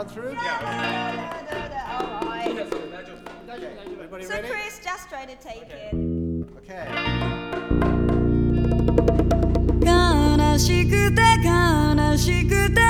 run through? Yeah. Everybody So ready? Chris, just try to take it. Okay. 悲しくて悲しくて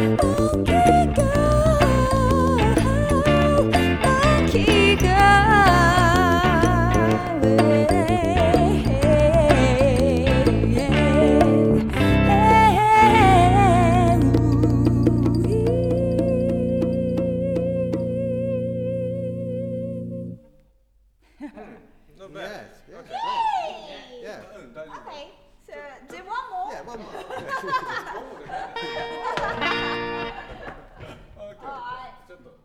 Thank you.